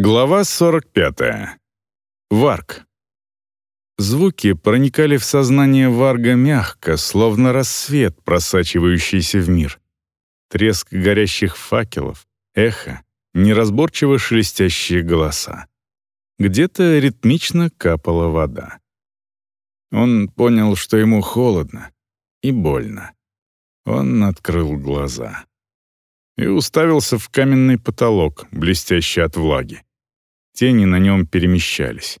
Глава 45. Варк. Звуки проникали в сознание Варга мягко, словно рассвет, просачивающийся в мир. Треск горящих факелов, эхо, неразборчиво шелестящие голоса. Где-то ритмично капала вода. Он понял, что ему холодно и больно. Он открыл глаза и уставился в каменный потолок, блестящий от влаги. Тени на нем перемещались.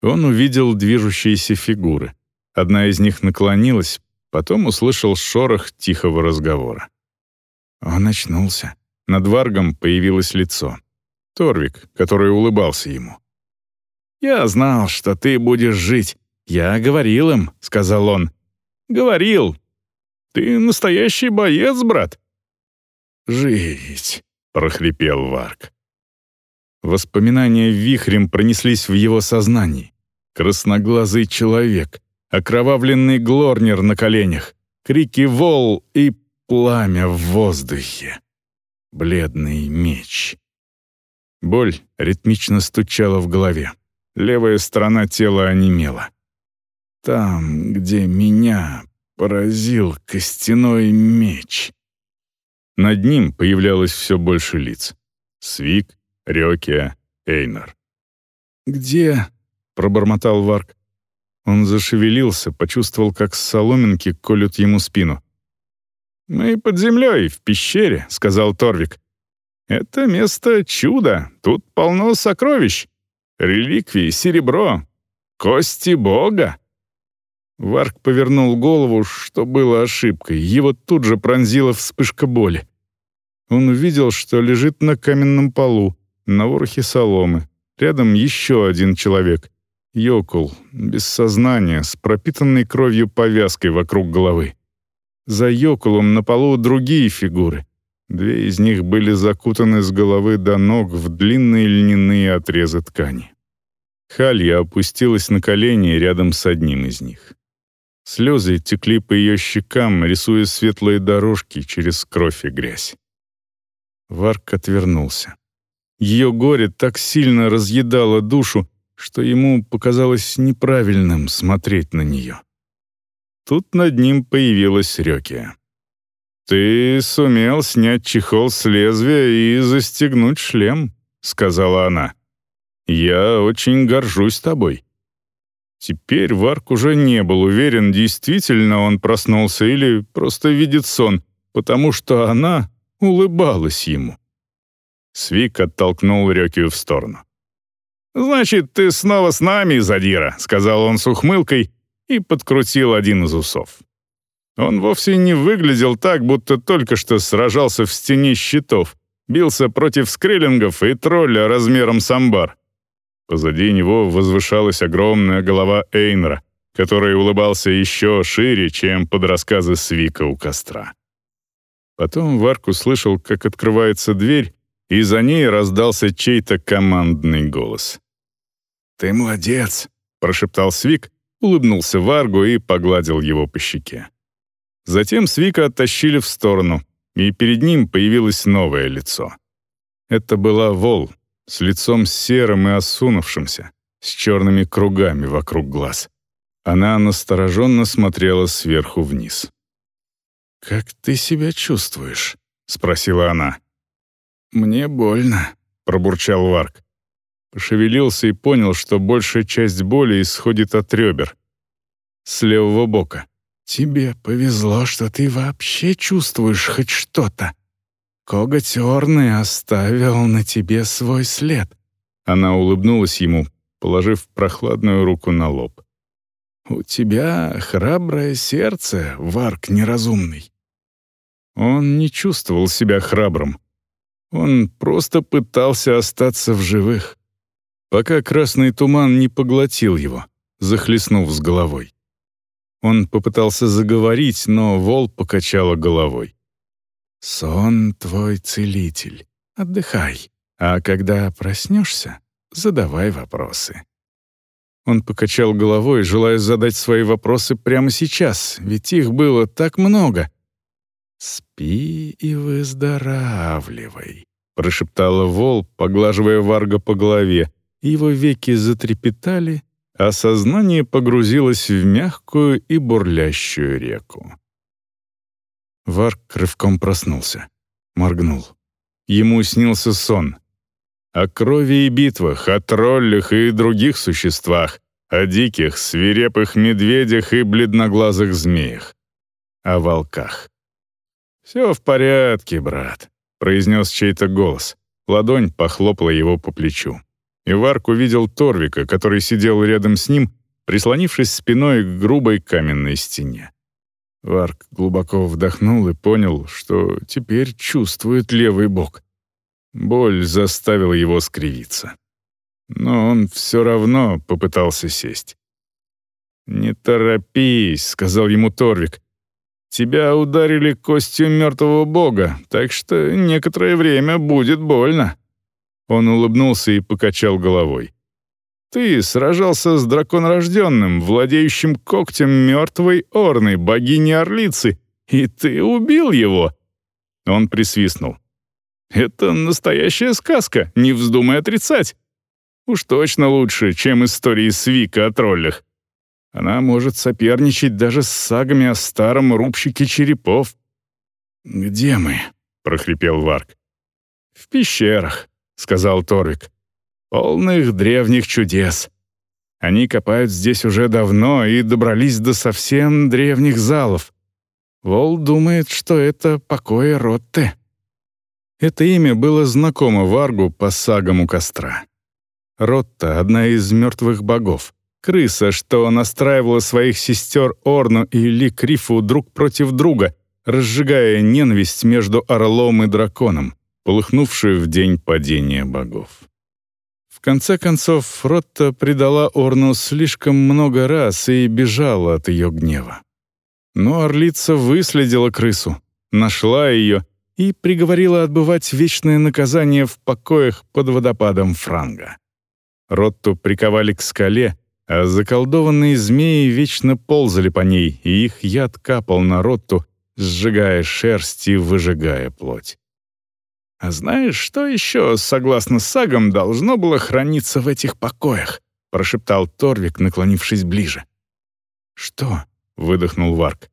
Он увидел движущиеся фигуры. Одна из них наклонилась, потом услышал шорох тихого разговора. Он очнулся. Над Варгом появилось лицо. Торвик, который улыбался ему. «Я знал, что ты будешь жить. Я говорил им», — сказал он. «Говорил. Ты настоящий боец, брат». «Жить», — прохрипел Варг. Воспоминания вихрем пронеслись в его сознании. Красноглазый человек, окровавленный глорнер на коленях, крики вол и пламя в воздухе. Бледный меч. Боль ритмично стучала в голове. Левая сторона тела онемела. Там, где меня поразил костяной меч. Над ним появлялось все больше лиц. Свик, Рёкия, Эйнар. «Где?» — пробормотал Варк. Он зашевелился, почувствовал, как соломинки колют ему спину. «Мы под землей, в пещере», — сказал Торвик. «Это место чудо, тут полно сокровищ. Реликвии, серебро, кости Бога». Варк повернул голову, что было ошибкой. Его тут же пронзила вспышка боли. Он увидел, что лежит на каменном полу, на ворохе соломы. Рядом еще один человек. Йокул, без сознания, с пропитанной кровью повязкой вокруг головы. За Йокулом на полу другие фигуры. Две из них были закутаны с головы до ног в длинные льняные отрезы ткани. Халья опустилась на колени рядом с одним из них. Слезы текли по ее щекам, рисуя светлые дорожки через кровь и грязь. Варк отвернулся. Ее горе так сильно разъедало душу, что ему показалось неправильным смотреть на нее. Тут над ним появилась Рёкия. «Ты сумел снять чехол с лезвия и застегнуть шлем», — сказала она. «Я очень горжусь тобой». Теперь Варк уже не был уверен, действительно он проснулся или просто видит сон, потому что она улыбалась ему. Свик оттолкнул Рёкию в сторону. «Значит, ты снова с нами, Задира», — сказал он с ухмылкой и подкрутил один из усов. Он вовсе не выглядел так, будто только что сражался в стене щитов, бился против скриллингов и тролля размером с амбар. Позади него возвышалась огромная голова Эйнра, который улыбался еще шире, чем под рассказы Свика у костра. Потом Варк услышал, как открывается дверь, и за ней раздался чей-то командный голос. «Ты молодец», — прошептал Свик, улыбнулся Варгу и погладил его по щеке. Затем Свика оттащили в сторону, и перед ним появилось новое лицо. Это была Вол, с лицом серым и осунувшимся, с черными кругами вокруг глаз. Она настороженно смотрела сверху вниз. «Как ты себя чувствуешь?» — спросила она. «Мне больно», — пробурчал Варк. Пошевелился и понял, что большая часть боли исходит от ребер. С левого бока. «Тебе повезло, что ты вообще чувствуешь хоть что-то. Коготь Орны оставил на тебе свой след». Она улыбнулась ему, положив прохладную руку на лоб. «У тебя храброе сердце, Варк неразумный». Он не чувствовал себя храбрым. Он просто пытался остаться в живых, пока красный туман не поглотил его, захлестнув с головой. Он попытался заговорить, но Вол покачала головой. «Сон твой целитель. Отдыхай. А когда проснешься, задавай вопросы». Он покачал головой, желая задать свои вопросы прямо сейчас, ведь их было так много — «Спи и выздоравливай», прошептала Вол, поглаживая Варга по голове, его веки затрепетали, а сознание погрузилось в мягкую и бурлящую реку. Варг рывком проснулся, моргнул. Ему снился сон. О крови и битвах, о троллях и других существах, о диких, свирепых медведях и бледноглазых змеях, о волках. «Все в порядке, брат», — произнес чей-то голос. Ладонь похлопала его по плечу. И Варк увидел Торвика, который сидел рядом с ним, прислонившись спиной к грубой каменной стене. Варк глубоко вдохнул и понял, что теперь чувствует левый бок. Боль заставила его скривиться. Но он все равно попытался сесть. «Не торопись», — сказал ему Торвик. Тебя ударили костью мертвого бога, так что некоторое время будет больно». Он улыбнулся и покачал головой. «Ты сражался с драконорожденным, владеющим когтем мертвой Орны, богини-орлицы, и ты убил его!» Он присвистнул. «Это настоящая сказка, не вздумай отрицать. Уж точно лучше, чем истории Свика о троллях. Она может соперничать даже с сагами о старом рубщике черепов. «Где мы?» — прохрипел Варк. «В пещерах», — сказал Торвик. «Полных древних чудес. Они копают здесь уже давно и добрались до совсем древних залов. Вол думает, что это покои Ротте». Это имя было знакомо Варгу по сагам у костра. Ротта — одна из мертвых богов крыса, что настраивала своих сестер Орну и Ли Крифу друг против друга, разжигая ненависть между орлом и драконом, полыхнувшую в день падения богов. В конце концов, Ротта предала Орну слишком много раз и бежала от ее гнева. Но орлица выследила крысу, нашла ее и приговорила отбывать вечное наказание в покоях под водопадом Франга. Ротту приковали к скале, а заколдованные змеи вечно ползали по ней, и их яд капал на Ротту, сжигая шерсть и выжигая плоть. «А знаешь, что еще, согласно сагам, должно было храниться в этих покоях?» — прошептал Торвик, наклонившись ближе. «Что?» — выдохнул Варк.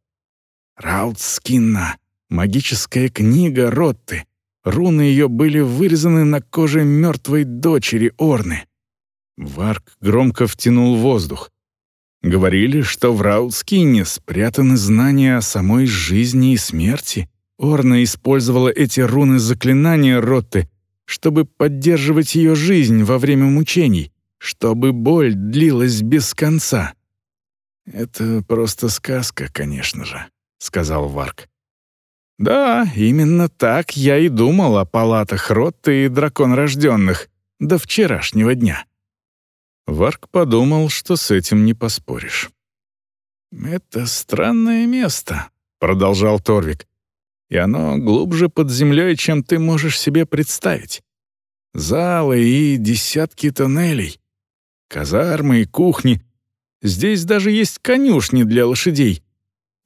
«Раутскинна, магическая книга Ротты. Руны ее были вырезаны на коже мертвой дочери Орны. Варк громко втянул воздух. Говорили, что в Раутскине спрятаны знания о самой жизни и смерти. Орна использовала эти руны заклинания Ротты, чтобы поддерживать ее жизнь во время мучений, чтобы боль длилась без конца. «Это просто сказка, конечно же», — сказал Варк. «Да, именно так я и думал о палатах Ротты и дракон рожденных до вчерашнего дня». Варк подумал, что с этим не поспоришь. «Это странное место», — продолжал Торвик. «И оно глубже под землей, чем ты можешь себе представить. Залы и десятки тоннелей, казармы и кухни. Здесь даже есть конюшни для лошадей.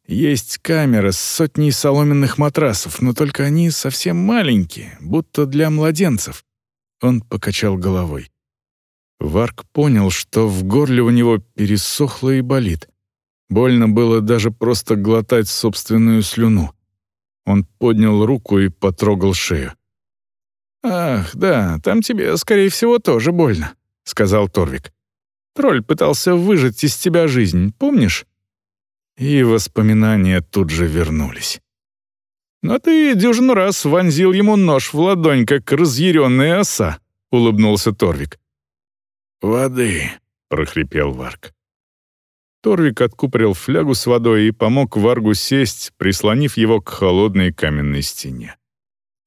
Есть камера с сотней соломенных матрасов, но только они совсем маленькие, будто для младенцев». Он покачал головой. Варк понял, что в горле у него пересохло и болит. Больно было даже просто глотать собственную слюну. Он поднял руку и потрогал шею. «Ах, да, там тебе, скорее всего, тоже больно», — сказал Торвик. «Тролль пытался выжать из тебя жизнь, помнишь?» И воспоминания тут же вернулись. «Но ты дюжину раз вонзил ему нож в ладонь, как разъяренная оса», — улыбнулся Торвик. «Воды», — прохрипел Варк. Торвик откупорил флягу с водой и помог Варгу сесть, прислонив его к холодной каменной стене.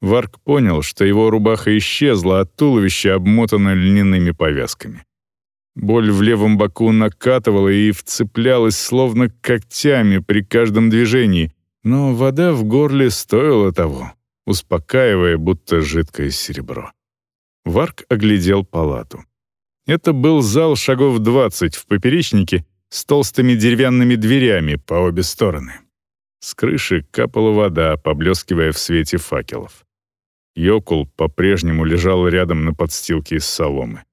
Варк понял, что его рубаха исчезла, а туловище обмотано льняными повязками. Боль в левом боку накатывала и вцеплялась словно когтями при каждом движении, но вода в горле стоила того, успокаивая, будто жидкое серебро. Варк оглядел палату. Это был зал шагов 20 в поперечнике с толстыми деревянными дверями по обе стороны. С крыши капала вода, поблескивая в свете факелов. Йокул по-прежнему лежал рядом на подстилке из соломы.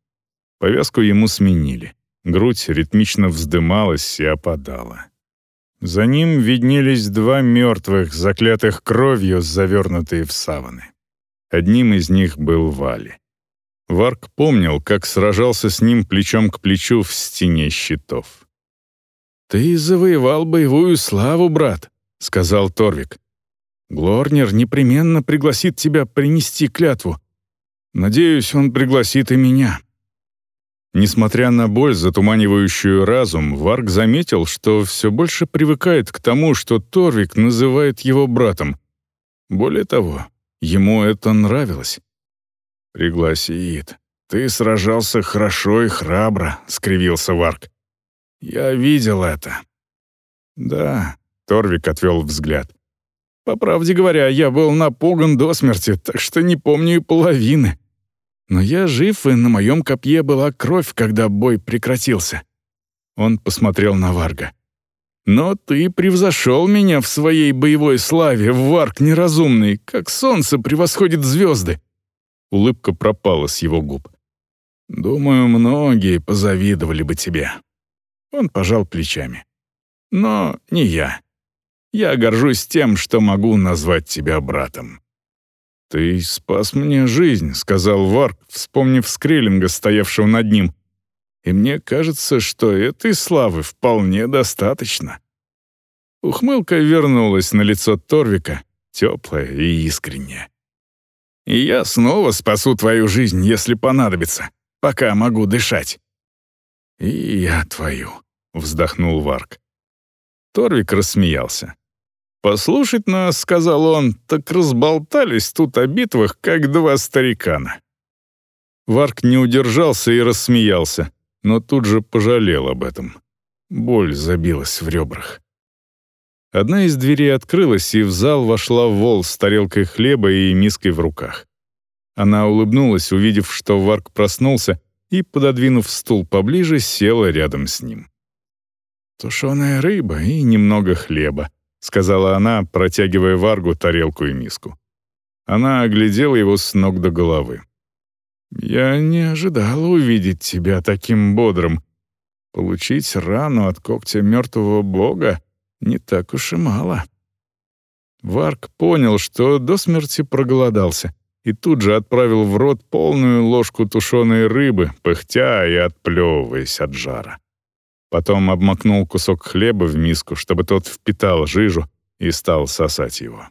Повязку ему сменили. Грудь ритмично вздымалась и опадала. За ним виднелись два мертвых, заклятых кровью, завернутые в саваны. Одним из них был Вали. Варк помнил, как сражался с ним плечом к плечу в стене щитов. «Ты завоевал боевую славу, брат», — сказал Торвик. «Глорнер непременно пригласит тебя принести клятву. Надеюсь, он пригласит и меня». Несмотря на боль, затуманивающую разум, Варк заметил, что все больше привыкает к тому, что Торвик называет его братом. Более того, ему это нравилось. «Пригласит. Ты сражался хорошо и храбро», — скривился Варк. «Я видел это». «Да», — Торвик отвел взгляд. «По правде говоря, я был напуган до смерти, так что не помню и половины. Но я жив, и на моем копье была кровь, когда бой прекратился». Он посмотрел на Варга. «Но ты превзошел меня в своей боевой славе, Варг неразумный, как солнце превосходит звезды». Улыбка пропала с его губ. «Думаю, многие позавидовали бы тебе». Он пожал плечами. «Но не я. Я горжусь тем, что могу назвать тебя братом». «Ты спас мне жизнь», — сказал Варк, вспомнив Скреллинга, стоявшего над ним. «И мне кажется, что этой славы вполне достаточно». Ухмылка вернулась на лицо Торвика, теплая и искренняя. «И я снова спасу твою жизнь, если понадобится, пока могу дышать». «И я твою», — вздохнул Варк. Торвик рассмеялся. «Послушать нас, — сказал он, — так разболтались тут о битвах, как два старикана». Варк не удержался и рассмеялся, но тут же пожалел об этом. Боль забилась в ребрах. Одна из дверей открылась, и в зал вошла Вол с тарелкой хлеба и миской в руках. Она улыбнулась, увидев, что Варк проснулся, и, пододвинув стул поближе, села рядом с ним. «Тушеная рыба и немного хлеба», — сказала она, протягивая Варгу тарелку и миску. Она оглядела его с ног до головы. «Я не ожидала увидеть тебя таким бодрым. Получить рану от когтя мертвого бога не так уж и мало». Варг понял, что до смерти проголодался, и тут же отправил в рот полную ложку тушеной рыбы, пыхтя и отплевываясь от жара. Потом обмакнул кусок хлеба в миску, чтобы тот впитал жижу и стал сосать его.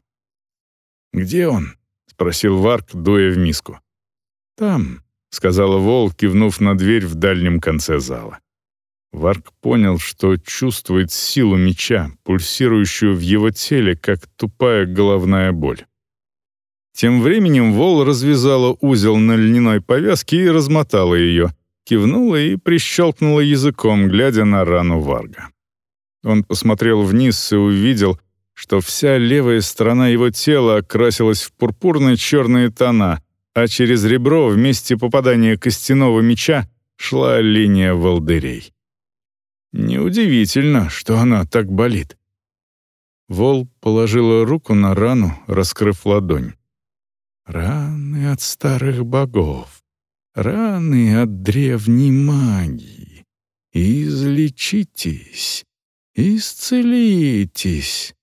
«Где он?» — спросил Варк, дуя в миску. «Там», — сказала Вол, кивнув на дверь в дальнем конце зала. Варк понял, что чувствует силу меча, пульсирующую в его теле, как тупая головная боль. Тем временем Вол развязала узел на льняной повязке и размотала ее, кивнула и прищелкнула языком, глядя на рану Варга. Он посмотрел вниз и увидел, что вся левая сторона его тела окрасилась в пурпурно-черные тона, а через ребро в месте попадания костяного меча шла линия волдырей. Неудивительно, что она так болит. Вол положила руку на рану, раскрыв ладонь. «Раны от старых богов раны от древней магии. Излечитесь, исцелитесь!»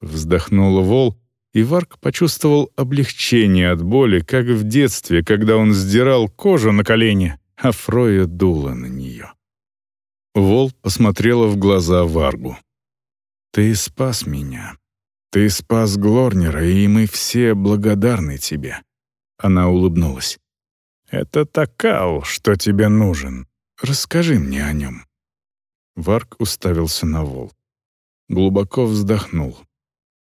Вздохнул Вол, и Варк почувствовал облегчение от боли, как в детстве, когда он сдирал кожу на колени, а Фроя дула на нее. Вол посмотрела в глаза Варгу. «Ты спас меня. Ты спас Глорнера, и мы все благодарны тебе». Она улыбнулась. «Это Такал, что тебе нужен. Расскажи мне о нем». Варк уставился на вол. Глубоко вздохнул.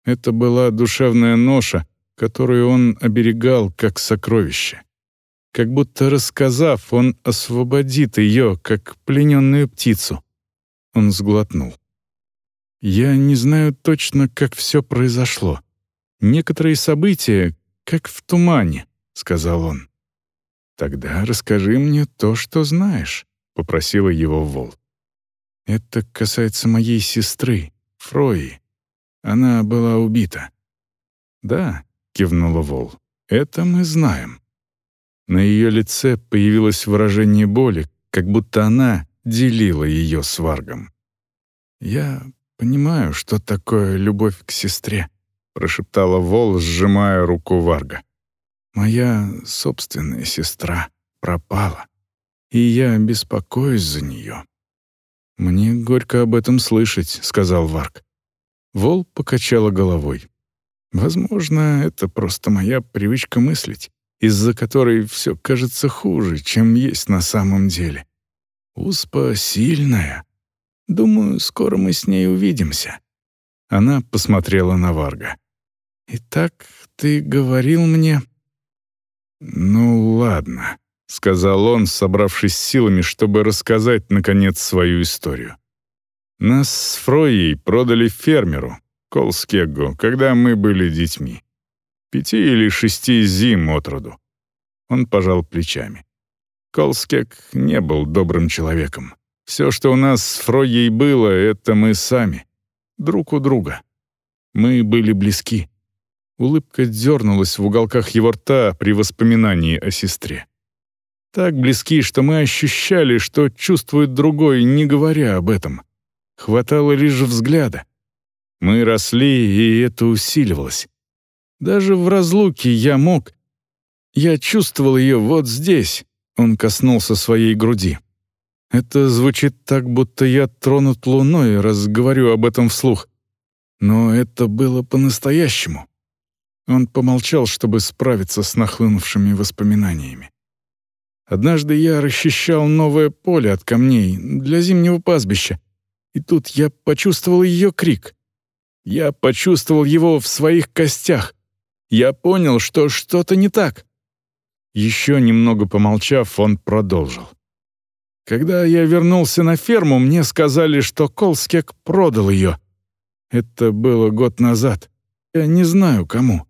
Это была душевная ноша, которую он оберегал как сокровище. Как будто рассказав, он освободит ее, как плененную птицу. Он сглотнул. «Я не знаю точно, как все произошло. Некоторые события, как в тумане», — сказал он. «Тогда расскажи мне то, что знаешь», — попросила его Вол. «Это касается моей сестры, Фрои. Она была убита». «Да», — кивнула Вол, — Это мы знаем. На ее лице появилось выражение боли, как будто она делила ее с Варгом. «Я понимаю, что такое любовь к сестре», — прошептала Вол, сжимая руку Варга. «Моя собственная сестра пропала, и я беспокоюсь за нее». «Мне горько об этом слышать», — сказал Варг. Вол покачала головой. «Возможно, это просто моя привычка мыслить, из-за которой все кажется хуже, чем есть на самом деле. Успа сильная. Думаю, скоро мы с ней увидимся». Она посмотрела на Варга. «Итак, ты говорил мне...» «Ну, ладно», — сказал он, собравшись силами, чтобы рассказать, наконец, свою историю. Нас с Фроей продали фермеру, Колскеггу, когда мы были детьми. Пяти или шести зим от роду. Он пожал плечами. Колскег не был добрым человеком. Все, что у нас с Фроей было, это мы сами. Друг у друга. Мы были близки. Улыбка дернулась в уголках его рта при воспоминании о сестре. Так близки, что мы ощущали, что чувствует другой, не говоря об этом. Хватало лишь взгляда. Мы росли, и это усиливалось. Даже в разлуке я мог. Я чувствовал ее вот здесь. Он коснулся своей груди. Это звучит так, будто я тронут луной, раз говорю об этом вслух. Но это было по-настоящему. Он помолчал, чтобы справиться с нахлынувшими воспоминаниями. Однажды я расчищал новое поле от камней для зимнего пастбища, и тут я почувствовал ее крик. Я почувствовал его в своих костях. Я понял, что что-то не так. Еще немного помолчав, он продолжил. Когда я вернулся на ферму, мне сказали, что Колскек продал ее. Это было год назад. Я не знаю, кому.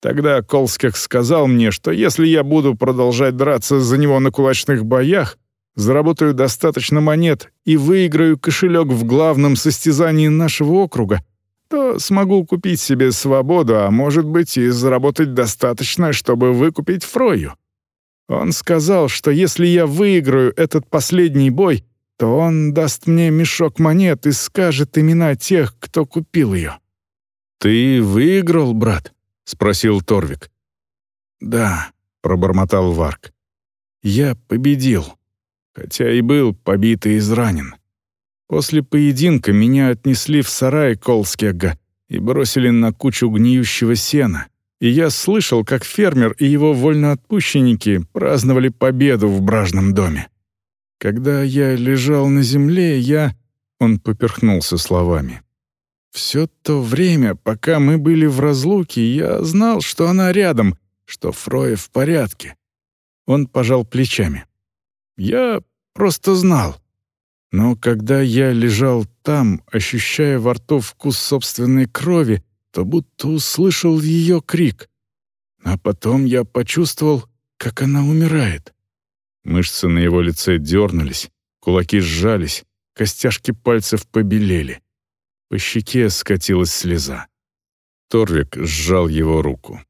Тогда Колскек сказал мне, что если я буду продолжать драться за него на кулачных боях, заработаю достаточно монет и выиграю кошелек в главном состязании нашего округа, то смогу купить себе свободу, а может быть и заработать достаточно, чтобы выкупить Фрою. Он сказал, что если я выиграю этот последний бой, то он даст мне мешок монет и скажет имена тех, кто купил ее. «Ты выиграл, брат?» — спросил Торвик. «Да», — пробормотал Варк. «Я победил» хотя и был побит и изранен. После поединка меня отнесли в сарай Колскега и бросили на кучу гниющего сена, и я слышал, как фермер и его вольноотпущенники праздновали победу в бражном доме. Когда я лежал на земле, я... Он поперхнулся словами. Все то время, пока мы были в разлуке, я знал, что она рядом, что Фроя в порядке. Он пожал плечами. Я просто знал. Но когда я лежал там, ощущая во рту вкус собственной крови, то будто услышал ее крик. А потом я почувствовал, как она умирает. Мышцы на его лице дернулись, кулаки сжались, костяшки пальцев побелели. По щеке скатилась слеза. Торвик сжал его руку.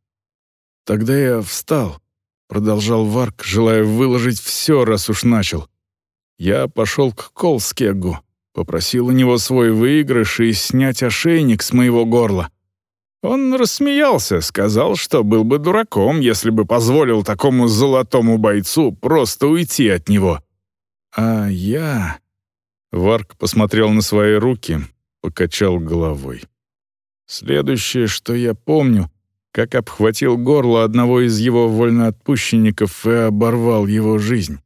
Тогда я встал, Продолжал Варк, желая выложить все, раз уж начал. Я пошел к Колскегу, попросил у него свой выигрыш и снять ошейник с моего горла. Он рассмеялся, сказал, что был бы дураком, если бы позволил такому золотому бойцу просто уйти от него. А я... Варк посмотрел на свои руки, покачал головой. Следующее, что я помню, как обхватил горло одного из его вольноотпущенников и оборвал его жизнь.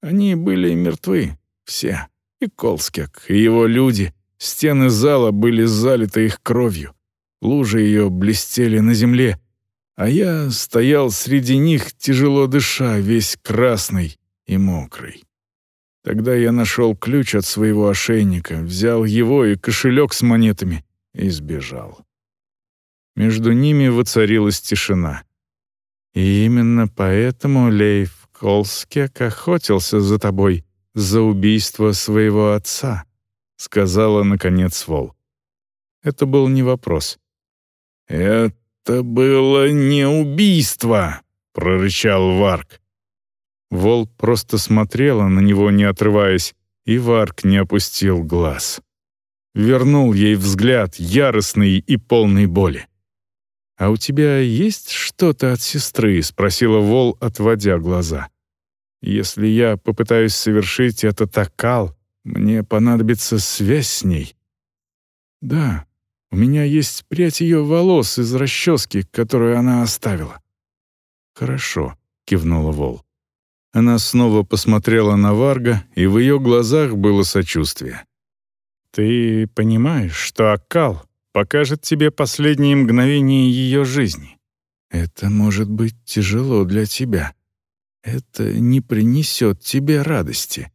Они были мертвы, все, и Колскек, и его люди. Стены зала были залиты их кровью. Лужи ее блестели на земле, а я стоял среди них, тяжело дыша, весь красный и мокрый. Тогда я нашел ключ от своего ошейника, взял его и кошелек с монетами и сбежал. Между ними воцарилась тишина. И именно поэтому Лейф Колскек охотился за тобой за убийство своего отца, сказала наконец Вол. Это был не вопрос. Это «Это было не убийство!» — прорычал Варк. Вол просто смотрела на него, не отрываясь, и Варк не опустил глаз. Вернул ей взгляд, яростный и полный боли. «А у тебя есть что-то от сестры?» — спросила Вол, отводя глаза. «Если я попытаюсь совершить этот окал, мне понадобится связь с ней». «Да, у меня есть прядь ее волос из расчески, которую она оставила». «Хорошо», — кивнула Вол. Она снова посмотрела на Варга, и в ее глазах было сочувствие. «Ты понимаешь, что Аккал покажет тебе последние мгновения ее жизни. Это может быть тяжело для тебя. Это не принесет тебе радости».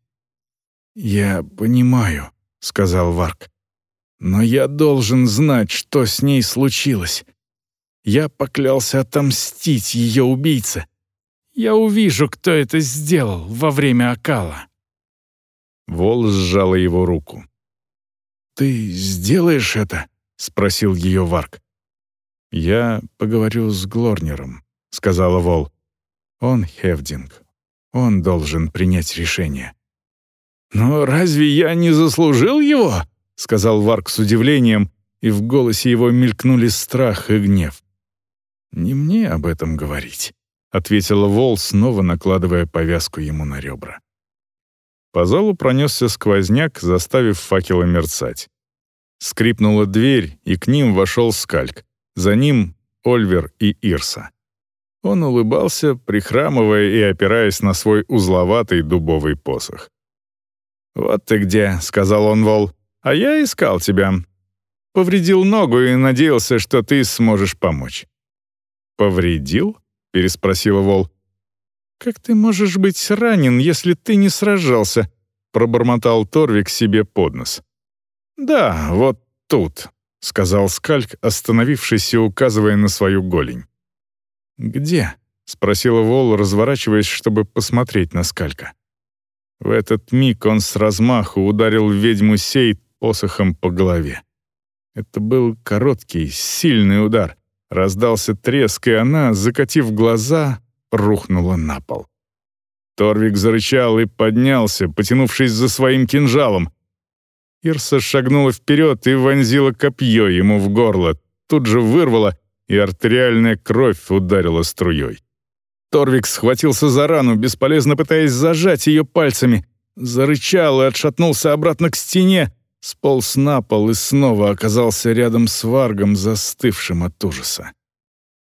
«Я понимаю», — сказал Варк. «Но я должен знать, что с ней случилось. Я поклялся отомстить ее убийце, я увижу, кто это сделал во время окала». Вол сжала его руку. «Ты сделаешь это?» — спросил ее Варк. «Я поговорю с Глорнером», — сказала Вол. «Он Хевдинг. Он должен принять решение». «Но разве я не заслужил его?» — сказал Варк с удивлением, и в голосе его мелькнули страх и гнев. «Не мне об этом говорить ответила Вол, снова накладывая повязку ему на ребра. По залу пронесся сквозняк, заставив факелы мерцать. Скрипнула дверь, и к ним вошел Скальк. За ним Ольвер и Ирса. Он улыбался, прихрамывая и опираясь на свой узловатый дубовый посох. «Вот ты где», — сказал он Вол, — «а я искал тебя. Повредил ногу и надеялся, что ты сможешь помочь». «Повредил?» переспросила Вол. «Как ты можешь быть ранен, если ты не сражался?» пробормотал Торвик себе под нос. «Да, вот тут», — сказал Скальк, остановившись и указывая на свою голень. «Где?» — спросила Вол, разворачиваясь, чтобы посмотреть на Скалька. В этот миг он с размаху ударил ведьму Сейд посохом по голове. Это был короткий, сильный удар. Раздался треск, и она, закатив глаза, рухнула на пол. Торвик зарычал и поднялся, потянувшись за своим кинжалом. Ирса шагнула вперед и вонзила копье ему в горло, тут же вырвала, и артериальная кровь ударила струей. Торвик схватился за рану, бесполезно пытаясь зажать ее пальцами, зарычал и отшатнулся обратно к стене, сполз на пол и снова оказался рядом с Варгом, застывшим от ужаса.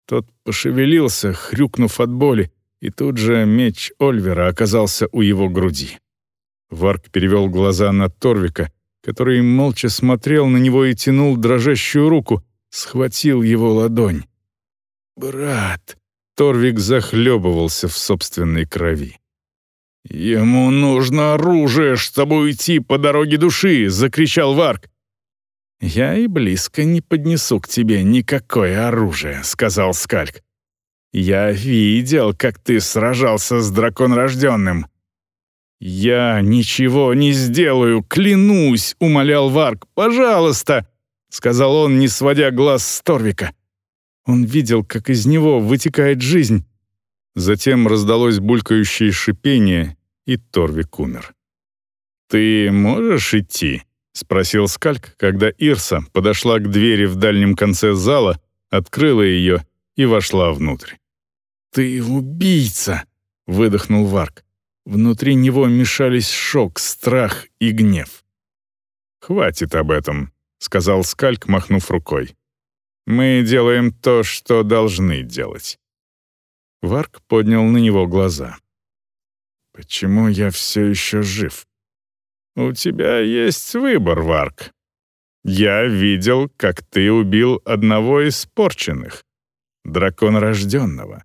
Тот пошевелился, хрюкнув от боли, и тут же меч Ольвера оказался у его груди. Варг перевел глаза на Торвика, который молча смотрел на него и тянул дрожащую руку, схватил его ладонь. «Брат!» — Торвик захлебывался в собственной крови. «Ему нужно оружие, чтобы уйти по дороге души!» — закричал Варк. «Я и близко не поднесу к тебе никакое оружие», — сказал Скальк. «Я видел, как ты сражался с драконрожденным». «Я ничего не сделаю, клянусь», — умолял Варк. «Пожалуйста», — сказал он, не сводя глаз с Торвика. Он видел, как из него вытекает жизнь, Затем раздалось булькающее шипение, и Торвик умер. «Ты можешь идти?» — спросил Скальк, когда Ирса подошла к двери в дальнем конце зала, открыла ее и вошла внутрь. «Ты убийца!» — выдохнул Варк. Внутри него мешались шок, страх и гнев. «Хватит об этом», — сказал Скальк, махнув рукой. «Мы делаем то, что должны делать». Варк поднял на него глаза. «Почему я все еще жив?» «У тебя есть выбор, Варк. Я видел, как ты убил одного из порченных, дракона рожденного.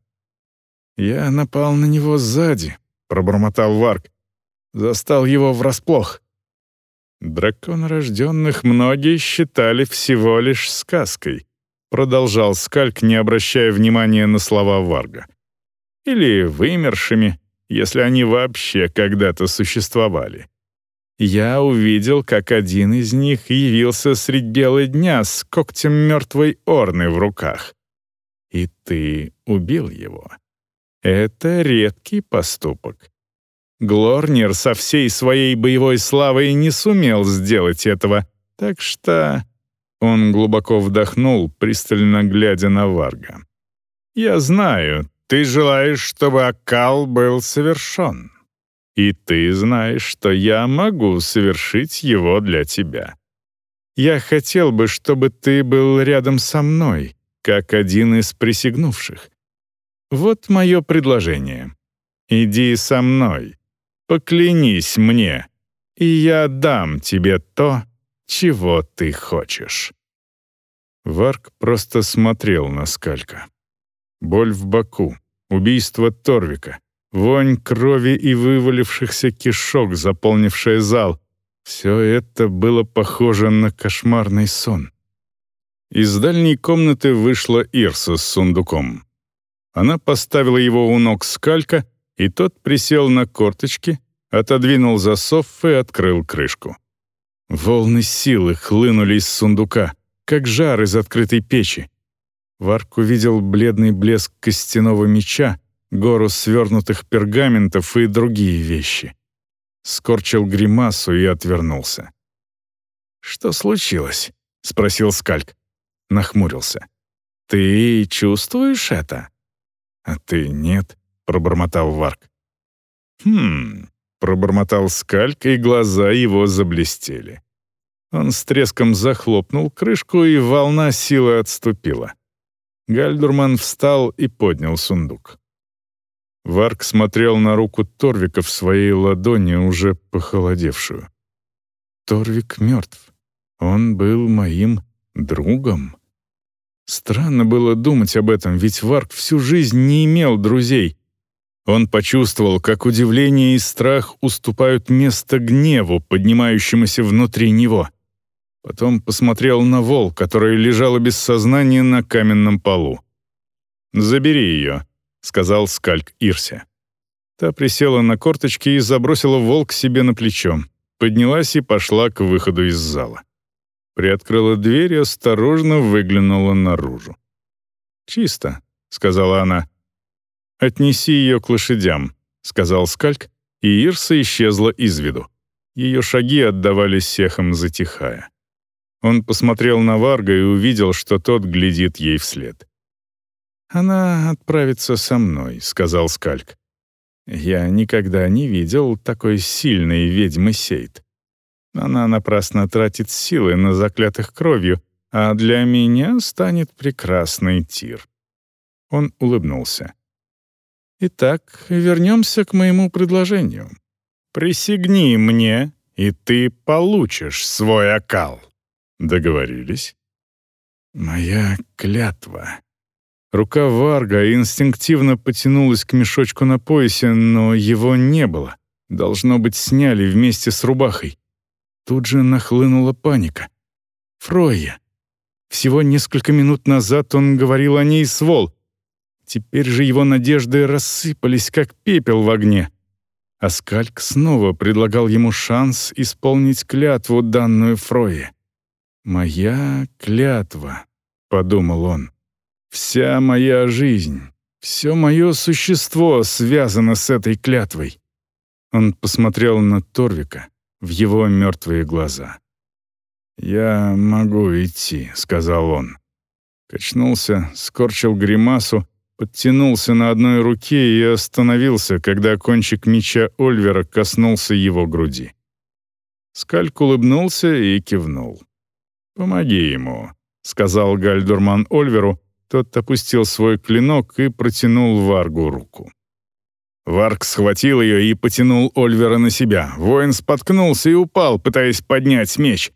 Я напал на него сзади», — пробормотал Варк. «Застал его врасплох». «Дракон рожденных многие считали всего лишь сказкой», — продолжал Скальк, не обращая внимания на слова Варга или вымершими, если они вообще когда-то существовали. Я увидел, как один из них явился средь бела дня с когтем мертвой орны в руках. и ты убил его. Это редкий поступок. Глорнер со всей своей боевой славой не сумел сделать этого, так что...» Он глубоко вдохнул, пристально глядя на Варга. «Я знаю, ты желаешь, чтобы Акал был совершен. И ты знаешь, что я могу совершить его для тебя. Я хотел бы, чтобы ты был рядом со мной, как один из присягнувших. Вот мое предложение. Иди со мной, поклянись мне, и я дам тебе то, чего ты хочешь». Варк просто смотрел на Скалька. Боль в боку, убийство Торвика, вонь крови и вывалившихся кишок, заполнившая зал — все это было похоже на кошмарный сон. Из дальней комнаты вышла Ирса с сундуком. Она поставила его у ног скалька, и тот присел на корточки, отодвинул засов и открыл крышку. Волны силы хлынули из сундука, как жар из открытой печи. Варк увидел бледный блеск костяного меча, гору свернутых пергаментов и другие вещи. Скорчил гримасу и отвернулся. «Что случилось?» — спросил Скальк. Нахмурился. «Ты чувствуешь это?» «А ты нет», — пробормотал Варк. «Хм...» — пробормотал Скальк, и глаза его заблестели. Он с треском захлопнул крышку, и волна силы отступила. Гальдурман встал и поднял сундук. Варк смотрел на руку Торвика в своей ладони, уже похолодевшую. Торвик мертв. Он был моим другом. Странно было думать об этом, ведь Варк всю жизнь не имел друзей. Он почувствовал, как удивление и страх уступают место гневу, поднимающемуся внутри него. Потом посмотрел на вол, которая лежала без сознания на каменном полу. «Забери ее», — сказал скальк Ирсе. Та присела на корточки и забросила волк себе на плечо, поднялась и пошла к выходу из зала. Приоткрыла дверь и осторожно выглянула наружу. «Чисто», — сказала она. «Отнеси ее к лошадям», — сказал скальк, и Ирса исчезла из виду. Ее шаги отдавались эхом, затихая. Он посмотрел на Варга и увидел, что тот глядит ей вслед. «Она отправится со мной», — сказал Скальк. «Я никогда не видел такой сильной ведьмы Сейд. Она напрасно тратит силы на заклятых кровью, а для меня станет прекрасный тир». Он улыбнулся. «Итак, вернемся к моему предложению. Присягни мне, и ты получишь свой окал». Договорились? Моя клятва. Рука Варга инстинктивно потянулась к мешочку на поясе, но его не было. Должно быть, сняли вместе с рубахой. Тут же нахлынула паника. Фройя. Всего несколько минут назад он говорил о ней с Вол. Теперь же его надежды рассыпались, как пепел в огне. Аскальк снова предлагал ему шанс исполнить клятву, данную Фройе. «Моя клятва», — подумал он. «Вся моя жизнь, все мое существо связано с этой клятвой». Он посмотрел на Торвика в его мертвые глаза. «Я могу идти», — сказал он. Качнулся, скорчил гримасу, подтянулся на одной руке и остановился, когда кончик меча Ольвера коснулся его груди. Скальк улыбнулся и кивнул. «Помоги ему», — сказал Гальдурман Ольверу. Тот опустил свой клинок и протянул Варгу руку. Варг схватил ее и потянул Ольвера на себя. Воин споткнулся и упал, пытаясь поднять меч.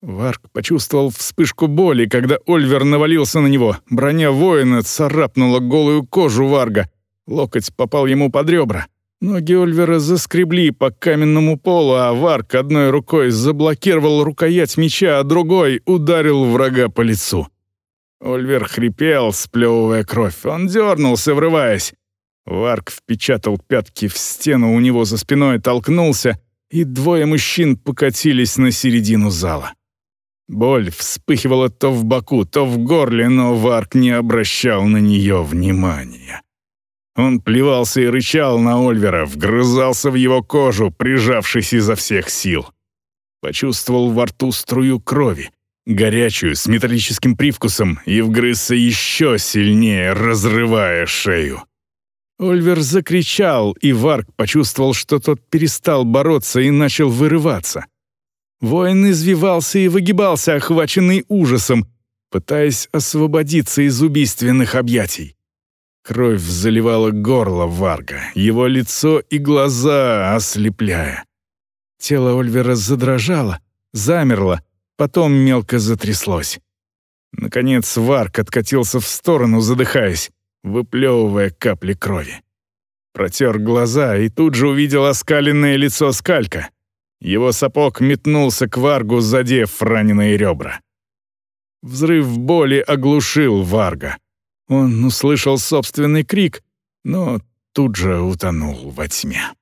Варг почувствовал вспышку боли, когда Ольвер навалился на него. Броня воина царапнула голую кожу Варга. Локоть попал ему под ребра. Ноги Ольвера заскребли по каменному полу, а Варг одной рукой заблокировал рукоять меча, а другой ударил врага по лицу. Ольвер хрипел, сплевывая кровь. Он дернулся, вырываясь. Варг впечатал пятки в стену у него за спиной, толкнулся, и двое мужчин покатились на середину зала. Боль вспыхивала то в боку, то в горле, но Варг не обращал на нее внимания. Он плевался и рычал на Ольвера, вгрызался в его кожу, прижавшись изо всех сил. Почувствовал во рту струю крови, горячую, с металлическим привкусом, и вгрызся еще сильнее, разрывая шею. Ольвер закричал, и Варк почувствовал, что тот перестал бороться и начал вырываться. Воин извивался и выгибался, охваченный ужасом, пытаясь освободиться из убийственных объятий. Кровь заливала горло Варга, его лицо и глаза ослепляя. Тело Ольвера задрожало, замерло, потом мелко затряслось. Наконец Варк откатился в сторону, задыхаясь, выплевывая капли крови. Протер глаза и тут же увидел оскаленное лицо скалька. Его сапог метнулся к Варгу, задев раненые ребра. Взрыв боли оглушил Варга. Он услышал собственный крик, но тут же утонул во тьме.